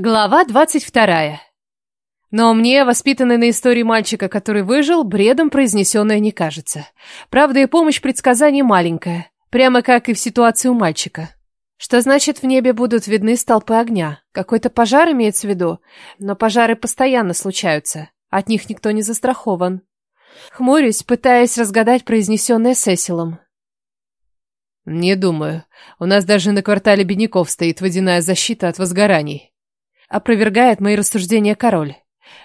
Глава двадцать вторая. Но мне, воспитанной на истории мальчика, который выжил, бредом произнесенное не кажется. Правда, и помощь предсказаний маленькая, прямо как и в ситуации у мальчика. Что значит в небе будут видны столпы огня? Какой-то пожар имеется в виду? Но пожары постоянно случаются. От них никто не застрахован. Хмурюсь, пытаясь разгадать произнесенное Сесилом. Не думаю. У нас даже на квартале бедняков стоит водяная защита от возгораний. Опровергает мои рассуждения король.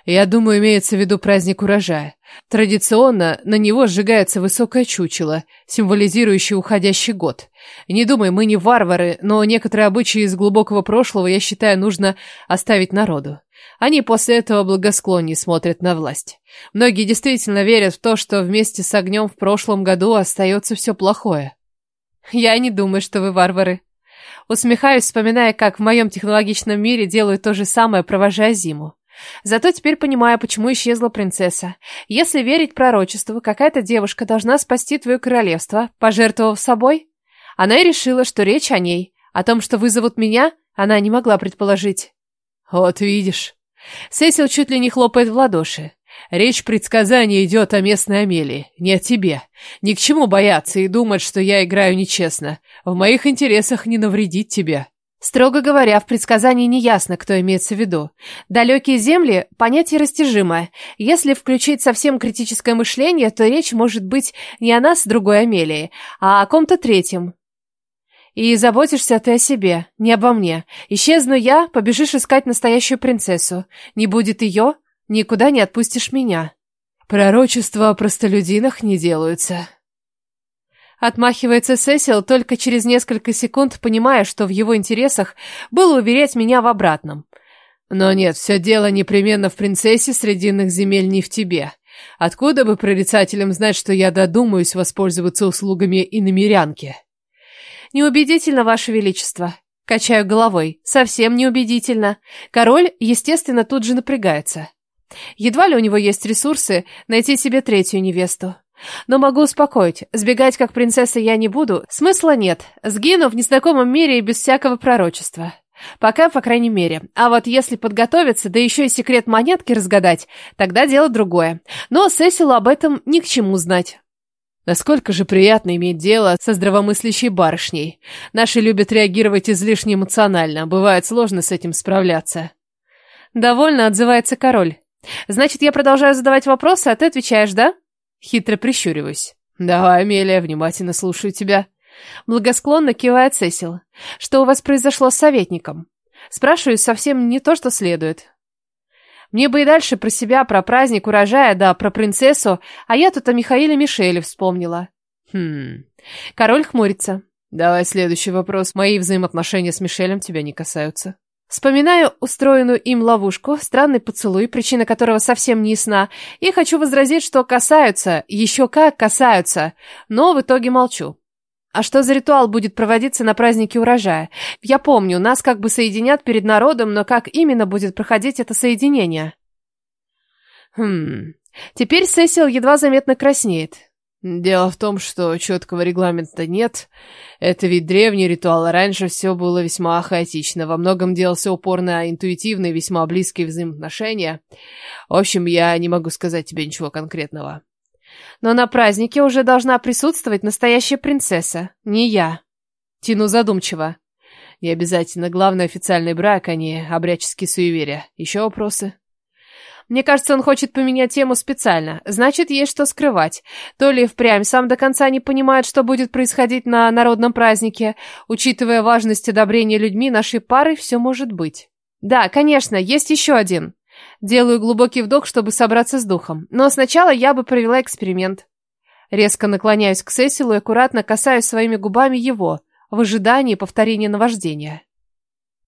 Я думаю, имеется в виду праздник урожая. Традиционно на него сжигается высокое чучело, символизирующее уходящий год. Не думай, мы не варвары, но некоторые обычаи из глубокого прошлого, я считаю, нужно оставить народу. Они после этого благосклоннее смотрят на власть. Многие действительно верят в то, что вместе с огнем в прошлом году остается все плохое. Я не думаю, что вы варвары. Усмехаюсь, вспоминая, как в моем технологичном мире делают то же самое, провожая зиму. Зато теперь понимаю, почему исчезла принцесса. Если верить пророчеству, какая-то девушка должна спасти твое королевство, пожертвовав собой. Она и решила, что речь о ней. О том, что вызовут меня, она не могла предположить. Вот видишь. Сесил чуть ли не хлопает в ладоши. Речь предсказания идет о местной Амелии, не о тебе. Ни к чему бояться и думать, что я играю нечестно. В моих интересах не навредить тебе. Строго говоря, в предсказании не ясно, кто имеется в виду. Далекие земли – понятие растяжимое. Если включить совсем критическое мышление, то речь может быть не о нас другой Амелией, а о ком-то третьем. И заботишься ты о себе, не обо мне. Исчезну я, побежишь искать настоящую принцессу. Не будет ее, Никуда не отпустишь меня. Пророчества о простолюдинах не делаются. Отмахивается Сесил, только через несколько секунд понимая, что в его интересах было уверять меня в обратном. Но нет, все дело непременно в принцессе срединных земель, не в тебе. Откуда бы прорицателям знать, что я додумаюсь воспользоваться услугами иномерянки? Неубедительно, Ваше Величество. Качаю головой. Совсем неубедительно. Король, естественно, тут же напрягается. Едва ли у него есть ресурсы найти себе третью невесту. Но могу успокоить, сбегать как принцесса я не буду, смысла нет, сгину в незнакомом мире и без всякого пророчества. Пока, по крайней мере. А вот если подготовиться, да еще и секрет монетки разгадать, тогда дело другое. Но Сесилу об этом ни к чему знать. Насколько же приятно иметь дело со здравомыслящей барышней. Наши любят реагировать излишне эмоционально, бывает сложно с этим справляться. Довольно отзывается король. Значит, я продолжаю задавать вопросы, а ты отвечаешь, да? Хитро прищуриваюсь. Давай, Амелия, внимательно слушаю тебя. Благосклонно кивает Сесил. Что у вас произошло с советником? Спрашиваю совсем не то, что следует. Мне бы и дальше про себя, про праздник урожая, да про принцессу, а я тут о Михаиле Мишеле вспомнила. Хм. Король хмурится. Давай следующий вопрос. Мои взаимоотношения с Мишелем тебя не касаются. Вспоминаю устроенную им ловушку, странный поцелуй, причина которого совсем не ясна, и хочу возразить, что касаются, еще как касаются, но в итоге молчу. А что за ритуал будет проводиться на празднике урожая? Я помню, нас как бы соединят перед народом, но как именно будет проходить это соединение? Хм... Теперь Сесил едва заметно краснеет. Дело в том, что четкого регламента нет. Это ведь древний ритуал, раньше все было весьма хаотично. Во многом делался упор на интуитивные, весьма близкие взаимоотношения. В общем, я не могу сказать тебе ничего конкретного. Но на празднике уже должна присутствовать настоящая принцесса, не я. Тяну задумчиво. Не обязательно. Главный официальный брак, а не обрядческие суеверия. Еще вопросы? Мне кажется, он хочет поменять тему специально. Значит, есть что скрывать. То ли впрямь сам до конца не понимает, что будет происходить на народном празднике. Учитывая важность одобрения людьми нашей пары, все может быть. Да, конечно, есть еще один. Делаю глубокий вдох, чтобы собраться с духом. Но сначала я бы провела эксперимент. Резко наклоняюсь к Сесилу и аккуратно касаюсь своими губами его, в ожидании повторения наваждения.